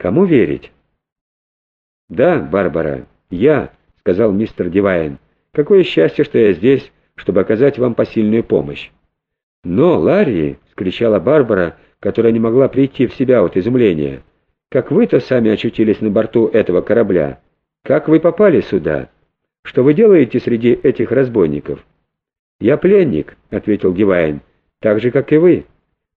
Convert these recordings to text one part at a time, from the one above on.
Кому верить? «Да, Барбара, я», — сказал мистер Дивайн. «Какое счастье, что я здесь, чтобы оказать вам посильную помощь». «Но, Ларри!» — скричала Барбара, которая не могла прийти в себя от изумления. «Как вы-то сами очутились на борту этого корабля? Как вы попали сюда? Что вы делаете среди этих разбойников?» «Я пленник», — ответил Дивайн, — «так же, как и вы.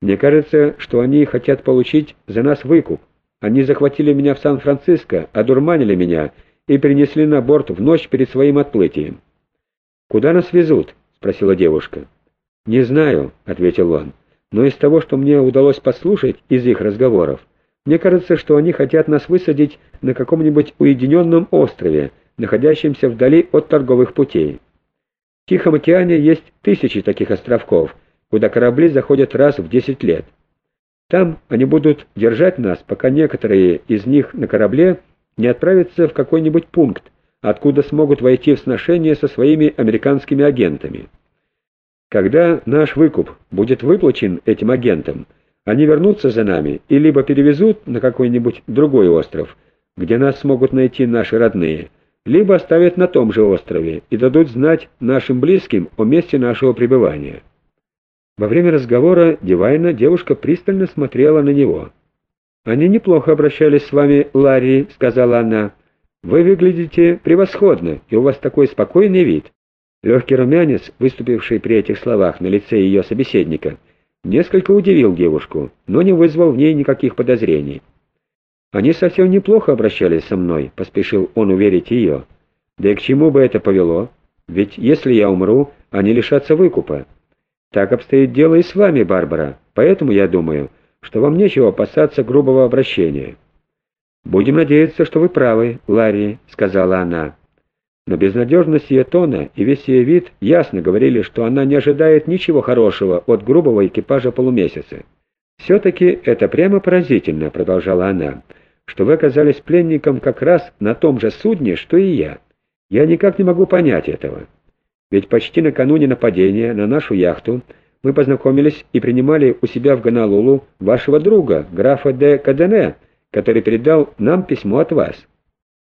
Мне кажется, что они хотят получить за нас выкуп. Они захватили меня в Сан-Франциско, одурманили меня и принесли на борт в ночь перед своим отплытием. «Куда нас везут?» — спросила девушка. «Не знаю», — ответил он, — «но из того, что мне удалось послушать из их разговоров, мне кажется, что они хотят нас высадить на каком-нибудь уединенном острове, находящемся вдали от торговых путей. В Тихом океане есть тысячи таких островков, куда корабли заходят раз в десять лет. Там они будут держать нас, пока некоторые из них на корабле не отправятся в какой-нибудь пункт, откуда смогут войти в сношение со своими американскими агентами. Когда наш выкуп будет выплачен этим агентам, они вернутся за нами и либо перевезут на какой-нибудь другой остров, где нас смогут найти наши родные, либо оставят на том же острове и дадут знать нашим близким о месте нашего пребывания. Во время разговора Дивайна девушка пристально смотрела на него. «Они неплохо обращались с вами, Ларри», — сказала она. «Вы выглядите превосходно, и у вас такой спокойный вид». Легкий румянец, выступивший при этих словах на лице ее собеседника, несколько удивил девушку, но не вызвал в ней никаких подозрений. «Они совсем неплохо обращались со мной», — поспешил он уверить ее. «Да и к чему бы это повело? Ведь если я умру, они лишатся выкупа. Так обстоит дело и с вами, Барбара, поэтому я думаю, что вам нечего опасаться грубого обращения». «Будем надеяться, что вы правы, Ларри», — сказала она. Но безнадежность ее тона и весь ее вид ясно говорили, что она не ожидает ничего хорошего от грубого экипажа полумесяца. «Все-таки это прямо поразительно», — продолжала она, — «что вы оказались пленником как раз на том же судне, что и я. Я никак не могу понять этого». Ведь почти накануне нападения на нашу яхту мы познакомились и принимали у себя в Гонолулу вашего друга, графа де Кадене, который передал нам письмо от вас».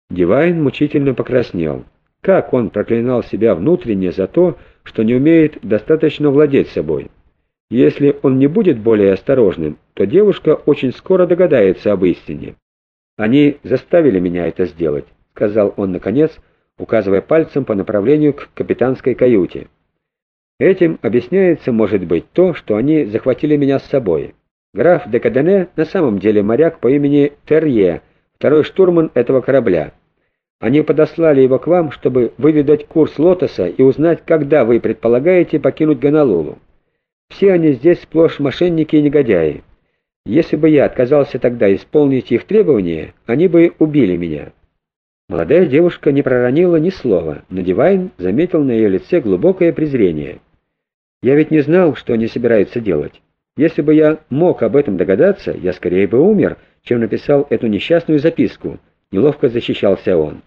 Дивайн мучительно покраснел. Как он проклинал себя внутренне за то, что не умеет достаточно владеть собой. Если он не будет более осторожным, то девушка очень скоро догадается об истине. «Они заставили меня это сделать», — сказал он наконец, — указывая пальцем по направлению к капитанской каюте. Этим объясняется, может быть, то, что они захватили меня с собой. Граф де Кадене на самом деле моряк по имени Терье, второй штурман этого корабля. Они подослали его к вам, чтобы выведать курс Лотоса и узнать, когда вы предполагаете покинуть Гонолулу. Все они здесь сплошь мошенники и негодяи. Если бы я отказался тогда исполнить их требования, они бы убили меня». Молодая девушка не проронила ни слова, но Дивайн заметил на ее лице глубокое презрение. «Я ведь не знал, что они собираются делать. Если бы я мог об этом догадаться, я скорее бы умер, чем написал эту несчастную записку», — неловко защищался он.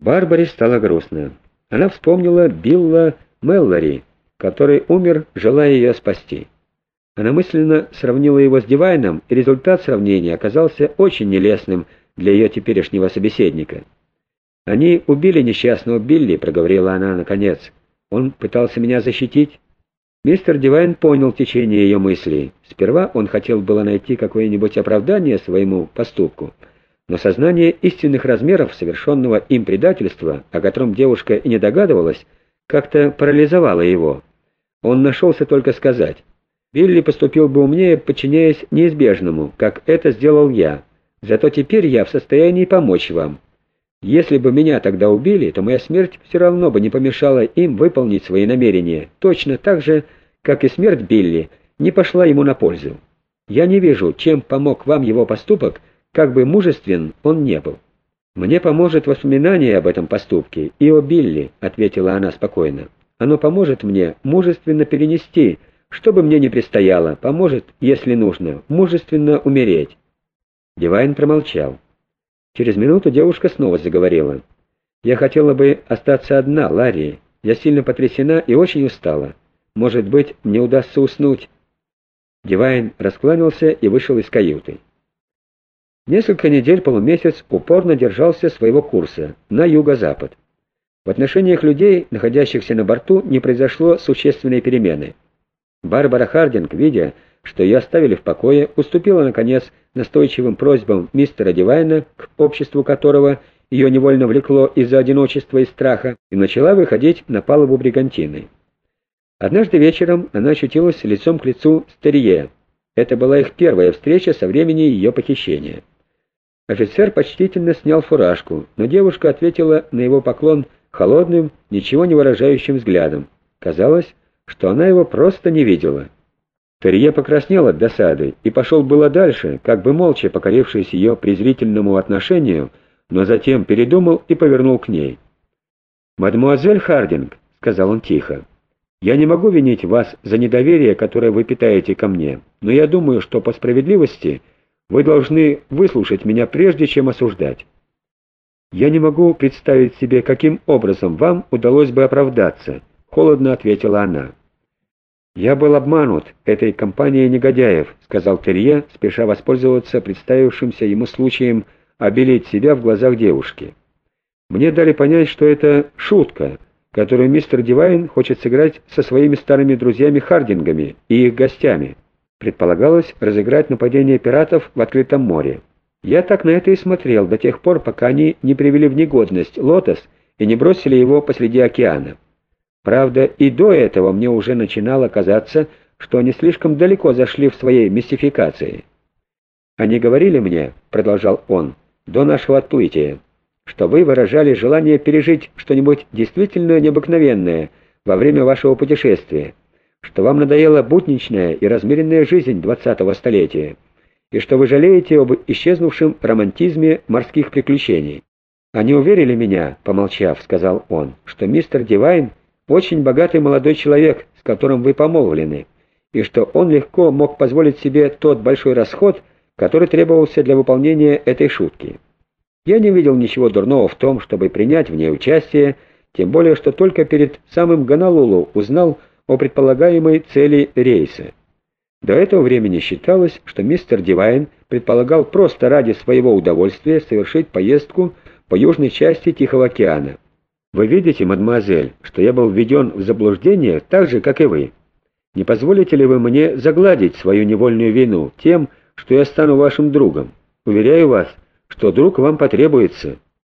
Барбаре стало грустно. Она вспомнила Билла Меллори, который умер, желая ее спасти. Она мысленно сравнила его с Дивайном, и результат сравнения оказался очень нелестным — для ее теперешнего собеседника. «Они убили несчастного Билли», — проговорила она наконец. «Он пытался меня защитить». Мистер Дивайн понял течение ее мыслей. Сперва он хотел было найти какое-нибудь оправдание своему поступку, но сознание истинных размеров совершенного им предательства, о котором девушка и не догадывалась, как-то парализовало его. Он нашелся только сказать, «Билли поступил бы умнее, подчиняясь неизбежному, как это сделал я». Зато теперь я в состоянии помочь вам. Если бы меня тогда убили, то моя смерть все равно бы не помешала им выполнить свои намерения, точно так же, как и смерть Билли не пошла ему на пользу. Я не вижу, чем помог вам его поступок, как бы мужествен он не был. «Мне поможет воспоминание об этом поступке и о Билли», — ответила она спокойно. «Оно поможет мне мужественно перенести, что бы мне ни предстояло, поможет, если нужно, мужественно умереть. Дивайн промолчал. Через минуту девушка снова заговорила. «Я хотела бы остаться одна, Ларри. Я сильно потрясена и очень устала. Может быть, мне удастся уснуть». Дивайн раскланялся и вышел из каюты. Несколько недель, полумесяц упорно держался своего курса, на юго-запад. В отношениях людей, находящихся на борту, не произошло существенной перемены. Барбара Хардинг, видя, что ее оставили в покое, уступила, наконец, настойчивым просьбам мистера Дивайна, к обществу которого ее невольно влекло из-за одиночества и страха, и начала выходить на палубу бригантины. Однажды вечером она очутилась лицом к лицу с Терье. Это была их первая встреча со времени ее похищения. Офицер почтительно снял фуражку, но девушка ответила на его поклон холодным, ничего не выражающим взглядом. Казалось, что она его просто не видела. Терье покраснел от досады и пошел было дальше, как бы молча покорившись ее презрительному отношению, но затем передумал и повернул к ней. «Мадемуазель Хардинг», — сказал он тихо, — «я не могу винить вас за недоверие, которое вы питаете ко мне, но я думаю, что по справедливости вы должны выслушать меня прежде, чем осуждать. Я не могу представить себе, каким образом вам удалось бы оправдаться», — холодно ответила она. «Я был обманут этой компанией негодяев», — сказал Терье, спеша воспользоваться представившимся ему случаем обелить себя в глазах девушки. «Мне дали понять, что это шутка, которую мистер Дивайн хочет сыграть со своими старыми друзьями Хардингами и их гостями. Предполагалось разыграть нападение пиратов в открытом море. Я так на это и смотрел до тех пор, пока они не привели в негодность «Лотос» и не бросили его посреди океана. Правда, и до этого мне уже начинало казаться, что они слишком далеко зашли в своей мистификации. «Они говорили мне», — продолжал он, — «до нашего отплытия, что вы выражали желание пережить что-нибудь действительно необыкновенное во время вашего путешествия, что вам надоела будничная и размеренная жизнь двадцатого столетия, и что вы жалеете об исчезнувшем романтизме морских приключений. Они уверили меня, помолчав, сказал он, что мистер Дивайн — очень богатый молодой человек, с которым вы помолвлены, и что он легко мог позволить себе тот большой расход, который требовался для выполнения этой шутки. Я не видел ничего дурного в том, чтобы принять в ней участие, тем более, что только перед самым Гонолулу узнал о предполагаемой цели рейса. До этого времени считалось, что мистер Дивайн предполагал просто ради своего удовольствия совершить поездку по южной части Тихого океана. Вы видите, мадемуазель, что я был введен в заблуждение так же, как и вы. Не позволите ли вы мне загладить свою невольную вину тем, что я стану вашим другом? Уверяю вас, что друг вам потребуется».